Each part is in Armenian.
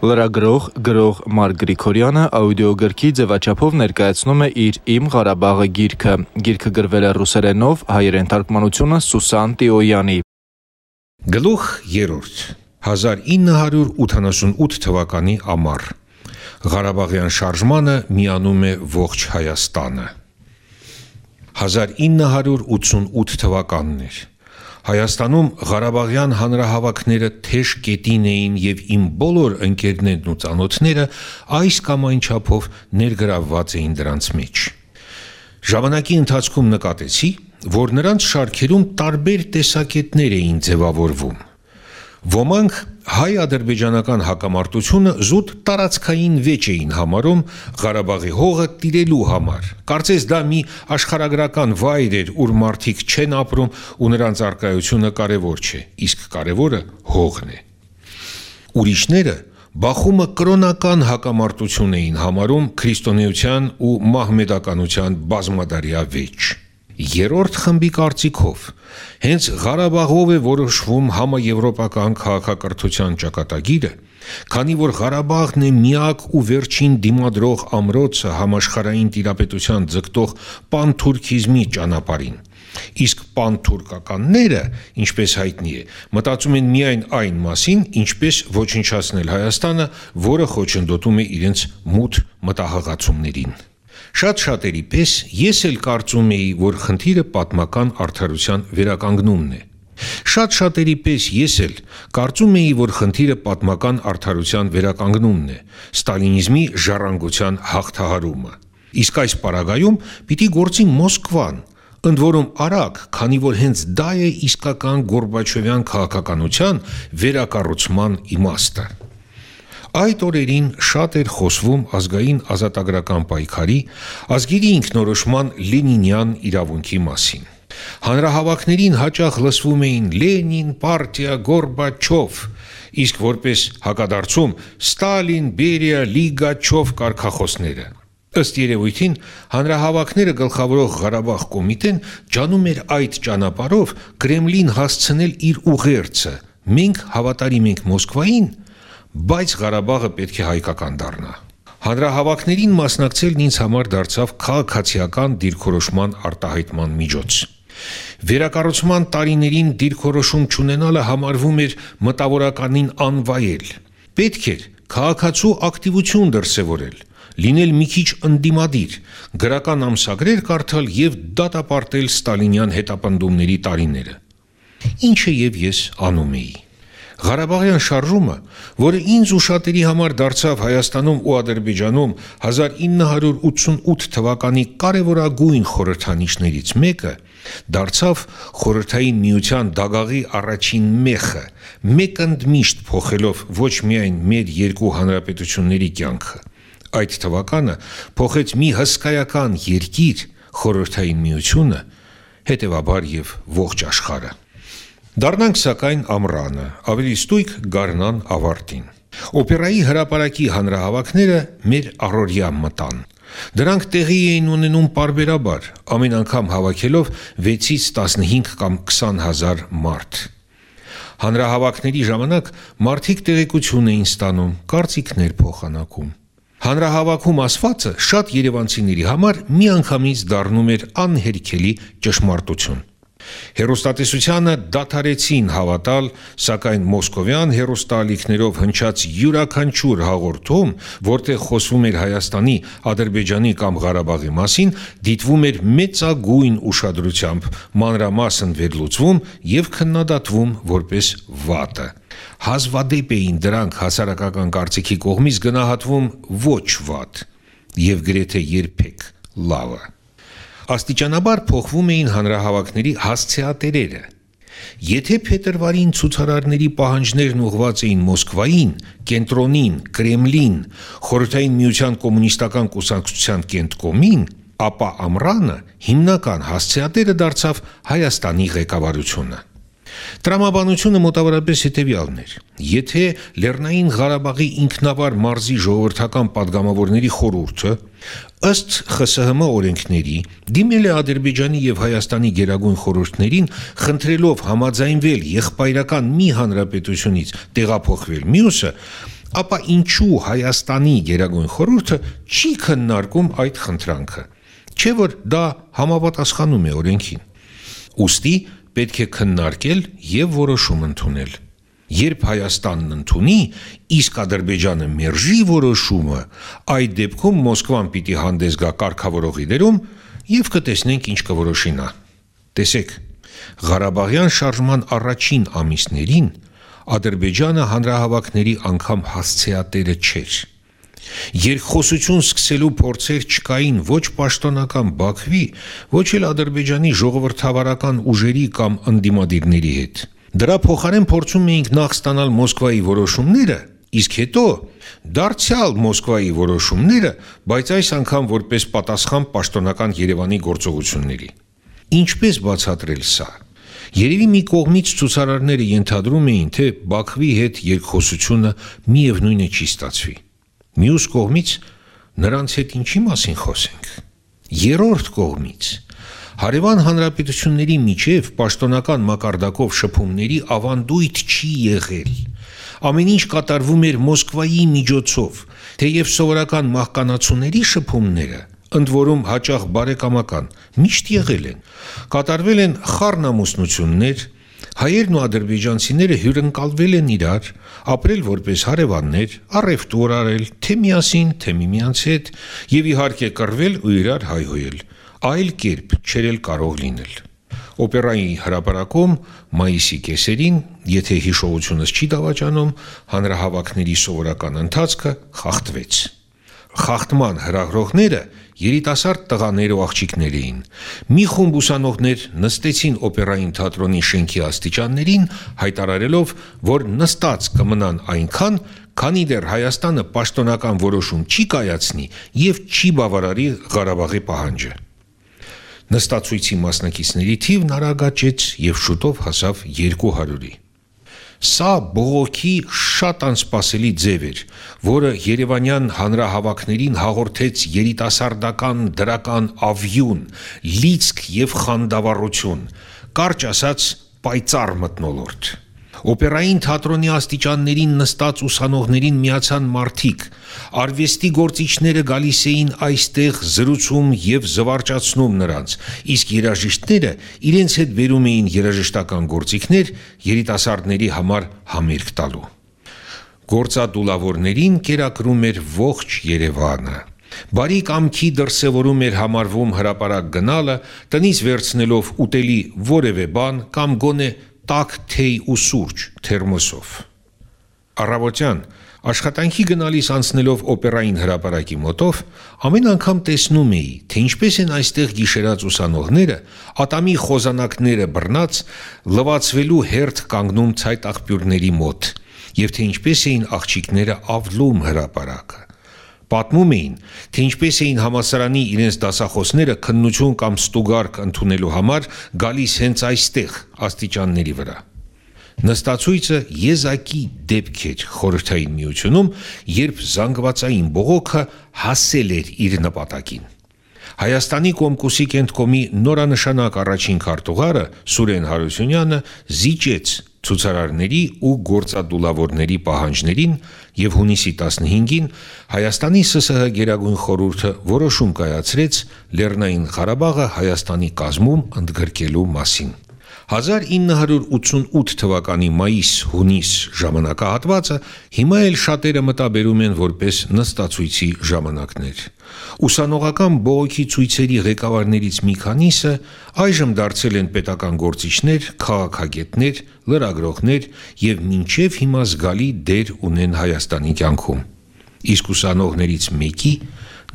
Լրագրող գրող Մարկ Գրիգորյանը աուդիոգրքի ձևաչափով ներկայացնում է իր Իմ Ղարաբաղը գիրքը։ Գիրքը գրվել է ռուսերենով, հայերեն թարգմանությունը Սուսան Տիոյանի։ Գլուխ 3 1988 թվականի ամառ Ղարաբաղյան շարժմանը միանում է ողջ Հայաստանը 1988 թվականն էր Հայաստանում Ղարաբաղյան հանրահավաքները թեժ կետին էին եւ իմ բոլոր ընկերներն ու ծանոթները այս կամ այն չափով ներգրավված էին դրանց մեջ։ Ժամանակի ընթացքում նկատեցի, որ նրանց շարքերում տարբեր տեսակետներ էին ձևավորվում։ Ոմանք հայ-ադրբեջանական հակամարտությունը զուտ տարածքային վեճ էին համարում Ղարաբաղի հողը տիրելու համար։ Կարծես դա մի աշխարհագրական վայր էր, ուր մարդիկ չեն ապրում ու նրանց արկայությունը կարևոր չէ, իսկ կարևորը հողն է։ Ուրիշները Բախումը կրոնական հակամարտություն էին համարում քրիստոնեության ու մահմեդականության բազմադարյա վեճ։ Երորդ խմբի կարծիքով հենց Ղարաբաղով է որոշվում համաեվրոպական քաղաքակրթության ճակատագիրը, քանի որ Ղարաբաղն է միակ ու վերջին դիմադրող ամրոցը համաշխարային տիրապետության ձգտող պանթուրքիզմի ճանապարհին Իսկ պանթուրքականները, ինչպես հայտնի է, մտածում են միայն այն մասին, ինչպես ոչնչացնել Հայաստանը, որը խոչընդոտում է իրենց մութ մտահղացումներին։ Շատ շատերի պես ես էլ կարծում էի, որ խնդիրը պատմական արդարության վերականգնումն է։ Շատ շատերի պես ես էլ կարծում էի, որ խնդիրը պատմական արդարության վերականգնումն է, ստալինիզմի ժառանգության հաղթահարումը։ Իսկ այս պարագայում պիտի գործի Մոսկվան, ընդ որում արագ, քանի որ հենց դա է իսկական Գորբաչովյան քաղաքականության վերակառուցման իմաստը։ Այդ օրերին շատ էր խոսվում ազգային ազատագրական պայքարի, ազգերի ինքնորոշման լենինյան իրավունքի մասին։ Հանրահավաքներին հաճախ լսվում էին Լենին, պարտիա, Գորբաչով, իսկ որպես հակադարձում Ստալին, Բերիա, Լիգաչով կարգախոսները։ Ըստ երևույթին հանրահավաքները գլխավորող Ղարաբաղ կոմիտեն ջանում էր այդ ճանապարով Կրեմլին հասցնել իր ուղերձը։ Մենք հավատարիմ ենք Մոսկվային, բայց Ղարաբաղը պետք է հայկական դառնա։ Հանրահավաքներին մասնակցելն ինձ համար դարձավ քաղաքացիական դիրքորոշման արտահայտման միջոց։ Վերակառուցման տարիներին դիրքորոշում չունենալը համարվում էր մտավորականին անվայել։ Պետք էր քաղաքացու ակտիվություն դրսևորել, լինել մի քիչ ընդդիմադիր, գրական ամսագրեր կարդալ եւ դատապարտել ստալինյան հետապնդումների տարիները։ Ինչը եւ ես անում էի։ Ղարաբաղյան շարժումը, որը ինձ ու շատերի համար դարձավ Հայաստանում ու Ադրբեջանում 1988 թվականի կարևորագույն խորհրդանիշներից մեկը, դարձավ խորհրդային միության դագաղի առաջին մեխը, մեկ ընդմիշտ փոխելով ոչ միայն մեր երկու հանրապետությունների կյանքը, Այդ թվականը փոխեց մի հսկայական երկիր խորհրդային միությունը, հետևաբար եւ ողջ աշխարհը։ Դառնանք սակայն ամռանը, ավելի ստույգ գարնան ավարտին։ Օպերայի հրապարակի հանրահավաքները մեր առօրյա մտան։ Դրանք տեղի էին ունենում parberabar, ամեն անգամ հավաքելով 6-ից 15 կամ 20 հազար մարդ։ Հանրահավաքների ժամանակ մարդիկ տեղեկություն էին ստանում, կարծիքներ փոխանակում։ Հանրահավաքում ասվածը շատ երևանցիների համար միանգամից դառնում էր անհերքելի ճշմարտություն։ Հերոստատեսությանը դադարեցին հավատալ, սակայն մոսկովյան հերոստալիքներով հնչած յուրաքանչյուր հաղորդում, որտեղ խոսվում էր Հայաստանի, Ադրբեջանի կամ Ղարաբաղի մասին, դիտվում էր մեծագույն ուշադրությամբ, մանրամասն վերլուծվում եւ քննադատվում որպես վատը հազվադեպ էին դրանք հասարակական կարծիքի կողմից գնահատվում ոչ վատ եւ գրեթե երբեք լավը։ Աստիճանաբար փոխվում էին հանրահավաքների հասցեատերերը։ Եթե փետրվարին ցուցարարների պահանջներն ուղղված էին Մոսկվային, կենտրոնին, Կրեմլին, Խորհրդային Միության կոմունիստական կուսակցության կենտկոմին, ապա ամռանը հիմնական հասցեատերը դարձավ Հայաստանի ղեկավարությունը։ Տրամաբանությունը մոտավորապես հետևյալն էր. եթե Լեռնային Ղարաբաղի ինքնավար մարզի ժողովրդական падգամավորների խորհուրդը ըստ ԽՍՀՄ օրենքների դիմել է Ադրբեջանի եւ Հայաստանի գերագույն խորհուրդներին խնդրելով համաձայնվել եղբայրական մի հանրապետությունից տեղափոխվել մյուսը, ապա ինչու Հայաստանի գերագույն խորհուրդը չի քննարկում այդ խնդրանքը։ Չէ՞ որ դա համապատասխանում է օրենքին։ Ոստի պետք է քննարկել եւ որոշում ընդունել։ Երբ Հայաստանն ընդունի, իսկ Ադրբեջանը մերժի որոշումը, այդ դեպքում Մոսկվան պիտի հանդես գա կարգավորողի դերում եւ կտեսնենք ինչ կորոշի նա։ Տեսեք, Ղարաբաղյան շարժման առաջին ամիսներին Ադրբեջանը հանրահավաքների անգամ հասցեատերը չէր։ Երկխոսություն սկսելու փորձեր չկային ոչ պաշտոնական Բաքվի, ոչ էլ Ադրբեջանի ժողովրդավարական ուժերի կամ ընդդիմադիրների հետ։ Դրա փոխարեն փորձում էինք նախ ստանալ Մոսկվայի որոշումները, իսկ հետո դարձյալ Մոսկվայի որոշումները, բայց այս անգամ որպես պատասխան պաշտոնական Երևանի գործողությունների։ Ինչպես բացատրել սա։ Երևի մի կողմից ցուցարարները ենթադրում էին, թե Բաքվի հետ երկխոսությունը միևնույնը չի ստացվի։ Մյուս կողմից նրանց հետ ինչի մասին խոսենք։ Երորդ կողմից Հարևան հանրապետությունների միջև պաշտոնական մակարդակով շփումների ավանդույթ չի եղել։ Ամեն ինչ կատարվում էր Մոսկվայի միջոցով, թեև սովորական մահկանացուների շփումները ընդ որում հաճախ բարեկամական միշտ եղել են։ Կատարվել են խառնամուսնություններ, Հայերն ու ադրբեջանցիները հյուրընկալվել են իրար, ապրել որպես հարևաններ, առևտուր արել, թե միասին, թե միմյանց հետ, եւ իհարկե կռվել ու իրար հայհոյել։ Այլ կերպ չերել կարող լինել։ Օպերայի հրապարակում մայիսի կեսերին, եթե հիշողությունս չի դավաճանում, հանրահավաքների սովորական ընթացքը խախտվեց։ Խախտման հրահրողները երիտասարդ տղաներ ու աղջիկներ էին։ Մի խումբ ուսանողներ նստեցին օպերային թատրոնի շենքի աստիճաններին, հայտարարելով, որ նստած կմնան այնքան, քանի դեռ Հայաստանը պաշտոնական որոշում չի կայացնի եւ չի բավարարի Ղարաբաղի պահանջը։ Նստածույցի մասնակիցների թիվն արագաճեց եւ շուտով հասավ 200-ի։ Սա բողոքի շատ անսպասելի ձև էր, որը Երևանյան հանրահավաքներին հաղորդեց երիտասարդական դրական ավյուն, լիցք եւ խանդավառություն, կարճ ասած պայծառ մտնոլորտ։ Օպերային թատրոնի աստիճաններին նստած ուսանողներին միացան մարդիկ։ Արվեստի գործիչները գալիս էին այստեղ զրուցում եւ զվարճացնում նրանց, իսկ երաժիշտները իրենց հետ բերում էին երաժշտական գործիքներ երիտասարդների համար համերգ տալու։ Գործադուլավորներին կերակրում էր ողջ Երևանը։ Բարի կամքի դրսևորում էր համարվում հրաապարակ գնալը, տնից վերցնելով ուտելի որևէ բան կամ գոնե տաք թեյ ու սուրճ թերմոսով։ Առավոտյան աշխատանքի գնալիս անցնելով օպերային հրապարակի մոտով, ամեն անգամ տեսնում էի, թե ինչպես են այստեղ գիշերած ուսանողները, ատամի խոզանակները բռնած, լվացվելու հերթ կանգնում ցայտ աղբյուրների մոտ, եւ թե ինչպես էին աղջիկները ավլում հրապարակը։ Պատմում էին, թե ինչպես էին համասարանի իրենց դասախոսները քննություն կամ ստուգարք ընդունելու համար գալիս հենց այստեղ, աստիճանների վրա։ Նստացույցը եզակի դեպք էր խորհրդային միությունում, երբ զանգվածային բողոքը հասել էր իր նպատակին։ Հայաստանի Կոմկուսի կենտկոմի նորանշանակ առաջին քարտուղարը Սուրեն Հարությունյանը զիջեց ցուցարարների ու գործադուլավորների պահանջներին եւ հունիսի 15-ին Հայաստանի ՍՍՀ Գերագույն խորհուրդը որոշում կայացրեց Լեռնային Ղարաբաղը Հայաստանի կազմում ընդգրկելու մասին։ 1988 թվականի մայիս-հունիս ժամանակահատվածը հիմա էլ շատերը մտաբերում են որպես նստածույցի ժամանակներ։ Ուսանողական բողոքի ցույցերի ղեկավարներից մի քանիսը այժմ դարձել են պետական գործիչներ, քաղաքագետներ, լրագրողներ եւ մինչեւ հիմա զգալի դեր ունեն Հայաստանի կյանքում։ Իսկ ուսանողներից մեկի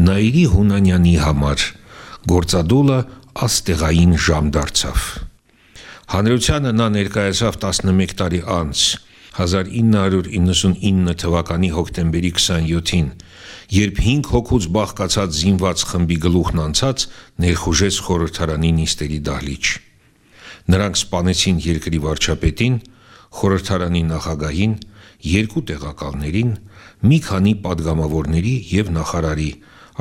Նաիրի Հունանյանի համար գործադուլը աստեղային ժամ դարձավ։ Հանրությանը նա ներկայացավ 11 տարի անց 1999 թվականի հոկտեմբերի 27-ին, երբ 5 հոգուց բաղկացած զինված խմբի գլուխն անցած ներխուժեց խորհրդարանի նիստերի դահլիճ։ Նրանք սպանեցին երկրի վարչապետին, խորհրդարանի նախագահին, երկու տեղակալներին, մի քանի падգամավորների եւ նախարարի,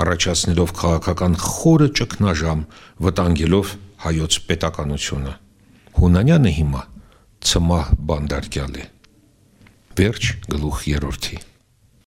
առաջացնելով քաղաքական խորը ճգնաժամ, վտանգելով հայոց պետականությունը։ Հունանյանը հիմա ցմահ բանդարկյալ է։ Վերջ գլուխ երրորդի